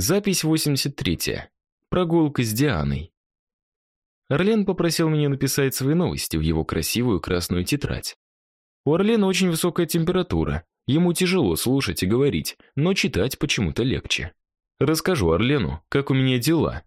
Запись 83. Прогулка с Дианой. Орлен попросил меня написать свои новости в его красивую красную тетрадь. У Орлена очень высокая температура. Ему тяжело слушать и говорить, но читать почему-то легче. Расскажу Орлену, как у меня дела.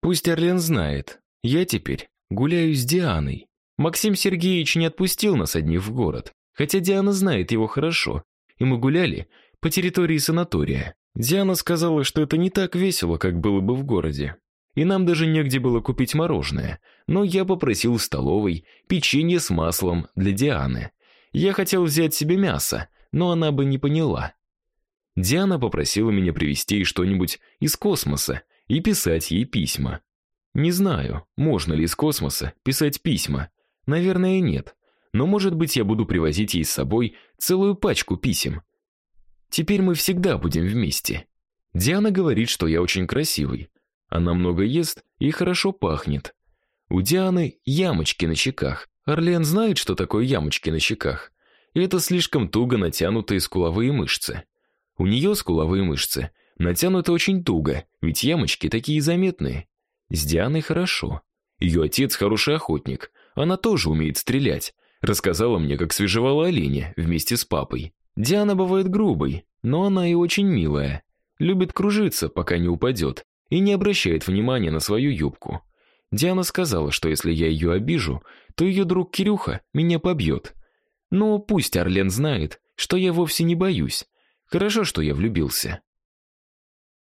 Пусть Орлен знает, я теперь гуляю с Дианой. Максим Сергеевич не отпустил нас одних в город, хотя Диана знает его хорошо, и мы гуляли по территории санатория. Диана сказала, что это не так весело, как было бы в городе. И нам даже негде было купить мороженое, но я попросил в столовой печенье с маслом для Дианы. Я хотел взять себе мясо, но она бы не поняла. Диана попросила меня привезти ей что-нибудь из космоса и писать ей письма. Не знаю, можно ли из космоса писать письма. Наверное, нет. Но, может быть, я буду привозить ей с собой целую пачку писем. Теперь мы всегда будем вместе. Диана говорит, что я очень красивый. Она много ест и хорошо пахнет. У Дианы ямочки на щеках. Орлен знает, что такое ямочки на щеках. Это слишком туго натянутые скуловые мышцы. У нее скуловые мышцы натянуты очень туго, ведь ямочки такие заметные. С Дианой хорошо. Ее отец хороший охотник. Она тоже умеет стрелять. Рассказала мне, как свежевала оленя вместе с папой. Диана бывает грубой, но она и очень милая. Любит кружиться, пока не упадет, и не обращает внимания на свою юбку. Диана сказала, что если я ее обижу, то ее друг Кирюха меня побьет. Но пусть Орлен знает, что я вовсе не боюсь. Хорошо, что я влюбился.